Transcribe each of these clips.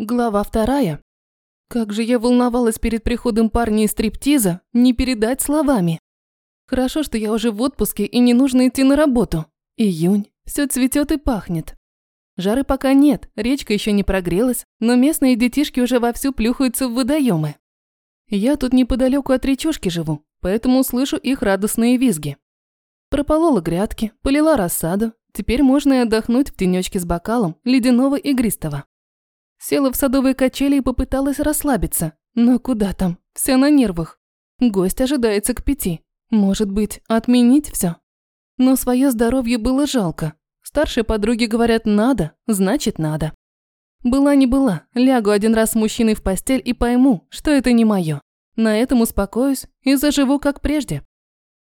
Глава вторая. Как же я волновалась перед приходом парня из стриптиза, не передать словами. Хорошо, что я уже в отпуске и не нужно идти на работу. Июнь, все цветет и пахнет. Жары пока нет, речка еще не прогрелась, но местные детишки уже вовсю плюхаются в водоемы. Я тут неподалеку от речушки живу, поэтому слышу их радостные визги. Прополола грядки, полила рассаду, теперь можно и отдохнуть в тенечке с бокалом ледяного игристого. Села в садовые качели и попыталась расслабиться. Но куда там? Вся на нервах. Гость ожидается к пяти. Может быть, отменить все? Но свое здоровье было жалко. Старшие подруги говорят «надо», значит «надо». Была не была, лягу один раз с мужчиной в постель и пойму, что это не мое. На этом успокоюсь и заживу как прежде.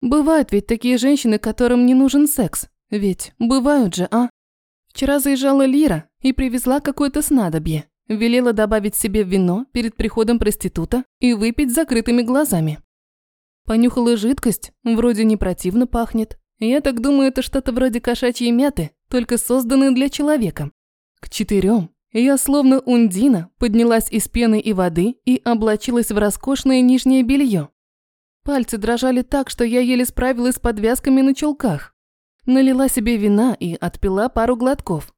Бывают ведь такие женщины, которым не нужен секс. Ведь бывают же, а? Вчера заезжала Лира и привезла какое-то снадобье. Велела добавить себе вино перед приходом проститута и выпить с закрытыми глазами. Понюхала жидкость, вроде не противно пахнет. Я так думаю, это что-то вроде кошачьей мяты, только созданной для человека. К четырем я словно ундина поднялась из пены и воды и облачилась в роскошное нижнее белье. Пальцы дрожали так, что я еле справилась с подвязками на чулках. Налила себе вина и отпила пару глотков.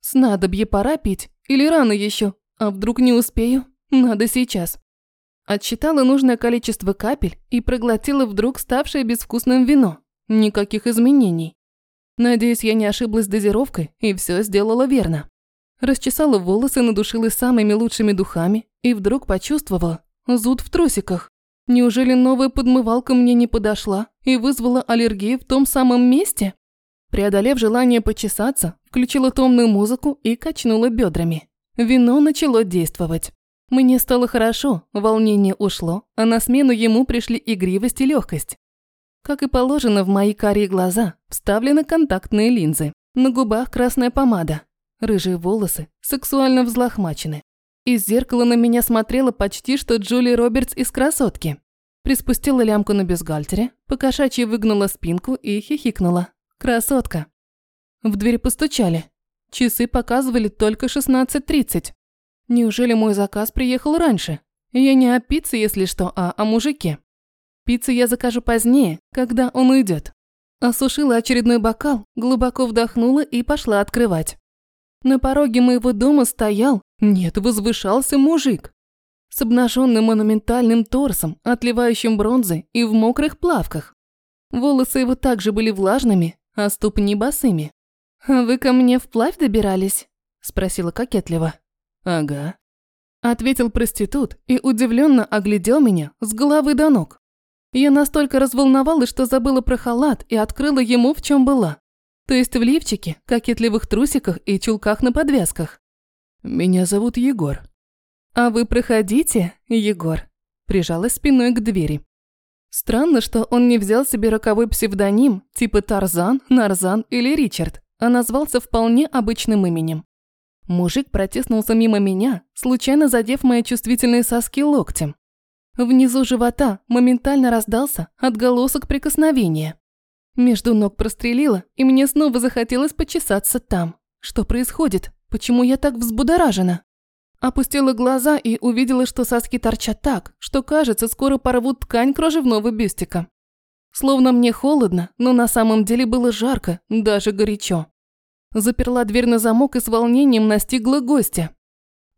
Снадобье пора пить или рано еще? А вдруг не успею? Надо сейчас. Отсчитала нужное количество капель и проглотила вдруг ставшее безвкусным вино. Никаких изменений. Надеюсь, я не ошиблась дозировкой и все сделала верно. Расчесала волосы, надушилась самыми лучшими духами и вдруг почувствовала зуд в трусиках. Неужели новая подмывалка мне не подошла и вызвала аллергию в том самом месте? Преодолев желание почесаться, включила томную музыку и качнула бедрами. Вино начало действовать. Мне стало хорошо, волнение ушло, а на смену ему пришли игривость и легкость. Как и положено в мои карие глаза, вставлены контактные линзы. На губах красная помада. Рыжие волосы сексуально взлохмачены. Из зеркала на меня смотрела почти что Джули Робертс из «Красотки». Приспустила лямку на бюстгальтере, покошачьи выгнула спинку и хихикнула. Красотка. В дверь постучали. Часы показывали только 16.30. Неужели мой заказ приехал раньше? Я не о пицце, если что, а о мужике. Пиццу я закажу позднее, когда он уйдет. Осушила очередной бокал, глубоко вдохнула и пошла открывать. На пороге моего дома стоял, нет, возвышался мужик. С обнаженным монументальным торсом, отливающим бронзой и в мокрых плавках. Волосы его также были влажными, а ступни босыми. «Вы ко мне вплавь добирались?» – спросила кокетливо. «Ага», – ответил проститут и удивленно оглядел меня с головы до ног. Я настолько разволновалась, что забыла про халат и открыла ему, в чем была. То есть в лифчике, кокетливых трусиках и чулках на подвязках. «Меня зовут Егор». «А вы проходите, Егор?» Прижалась спиной к двери. Странно, что он не взял себе роковой псевдоним, типа Тарзан, Нарзан или Ричард, а назвался вполне обычным именем. Мужик протиснулся мимо меня, случайно задев мои чувствительные соски локтем. Внизу живота моментально раздался отголосок прикосновения. Между ног прострелило, и мне снова захотелось почесаться там. Что происходит? Почему я так взбудоражена? Опустила глаза и увидела, что соски торчат так, что, кажется, скоро порвут ткань кружевного бюстика. Словно мне холодно, но на самом деле было жарко, даже горячо. Заперла дверь на замок и с волнением настигла гостя.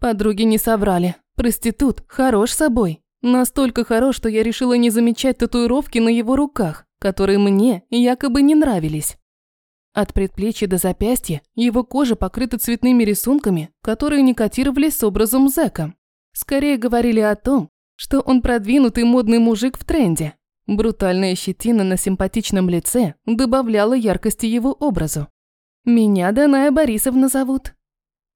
Подруги не соврали. Проститут хорош собой. Настолько хорош, что я решила не замечать татуировки на его руках, которые мне якобы не нравились. От предплечья до запястья его кожа покрыта цветными рисунками, которые не котировались с образом зэка. Скорее говорили о том, что он продвинутый модный мужик в тренде. Брутальная щетина на симпатичном лице добавляла яркости его образу. «Меня Даная Борисовна зовут».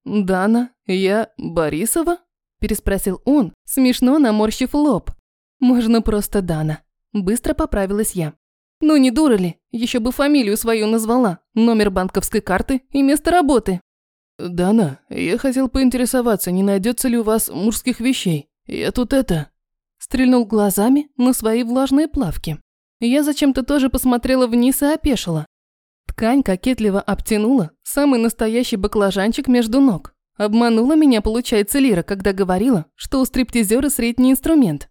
«Дана, я Борисова?» – переспросил он, смешно наморщив лоб. «Можно просто Дана». Быстро поправилась я. Ну не дура ли? Еще бы фамилию свою назвала, номер банковской карты и место работы. Дана, я хотел поинтересоваться, не найдется ли у вас мужских вещей. Я тут это... Стрельнул глазами на свои влажные плавки. Я зачем-то тоже посмотрела вниз и опешила. Ткань кокетливо обтянула самый настоящий баклажанчик между ног. Обманула меня, получается, Лира, когда говорила, что у стриптизера средний инструмент.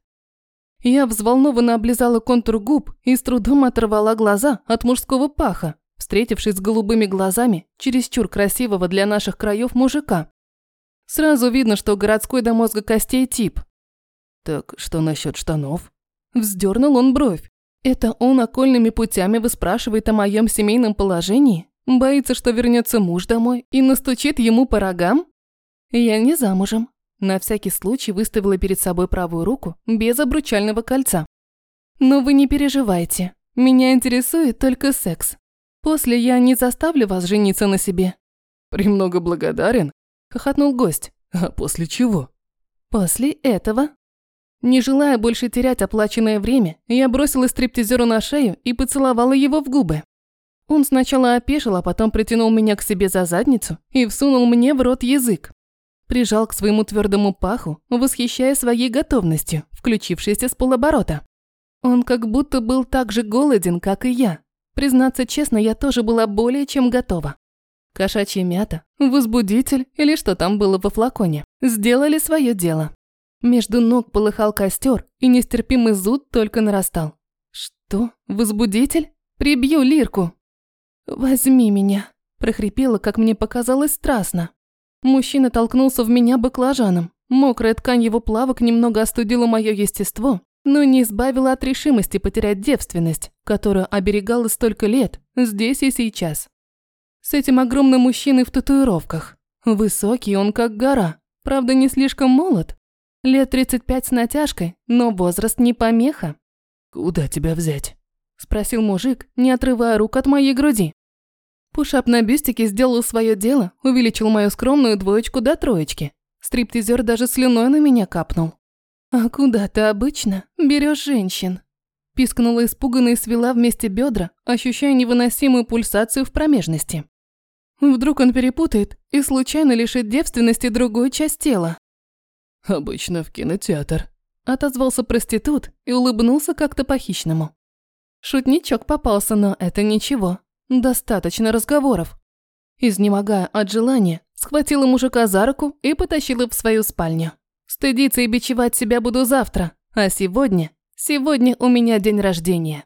Я взволнованно облизала контур губ и с трудом оторвала глаза от мужского паха, встретившись с голубыми глазами чересчур красивого для наших краев мужика. Сразу видно, что городской до мозга костей тип. «Так что насчет штанов?» Вздернул он бровь. Это он окольными путями выспрашивает о моем семейном положении? Боится, что вернется муж домой и настучит ему по рогам? Я не замужем. На всякий случай выставила перед собой правую руку без обручального кольца. Но вы не переживайте. Меня интересует только секс. После я не заставлю вас жениться на себе. «Премного благодарен», – хохотнул гость. «А после чего?» «После этого». Не желая больше терять оплаченное время, я бросила стриптизеру на шею и поцеловала его в губы. Он сначала опешил, а потом притянул меня к себе за задницу и всунул мне в рот язык. Прижал к своему твердому паху, восхищая своей готовностью, включившейся с полоборота. Он как будто был так же голоден, как и я. Признаться честно, я тоже была более чем готова. Кошачья мята, возбудитель или что там было во флаконе, сделали свое дело. Между ног полыхал костер, и нестерпимый зуд только нарастал. Что? Возбудитель? Прибью Лирку. «Возьми меня», – прохрипела, как мне показалось, страстно. Мужчина толкнулся в меня баклажаном. Мокрая ткань его плавок немного остудила мое естество, но не избавила от решимости потерять девственность, которую оберегала столько лет, здесь и сейчас. С этим огромным мужчиной в татуировках. Высокий он как гора, правда не слишком молод. Лет 35 с натяжкой, но возраст не помеха. «Куда тебя взять?» – спросил мужик, не отрывая рук от моей груди. Пушап на бюстике сделал свое дело, увеличил мою скромную двоечку до троечки. Стриптизер даже слюной на меня капнул. «А куда ты обычно берешь женщин?» Пискнула испуганно и свела вместе бедра, ощущая невыносимую пульсацию в промежности. Вдруг он перепутает и случайно лишит девственности другую часть тела. «Обычно в кинотеатр», – отозвался проститут и улыбнулся как-то по-хищному. Шутничок попался, но это ничего. Достаточно разговоров. Изнемогая от желания, схватила мужика за руку и потащила в свою спальню. Стыдиться и бичевать себя буду завтра, а сегодня, сегодня у меня день рождения.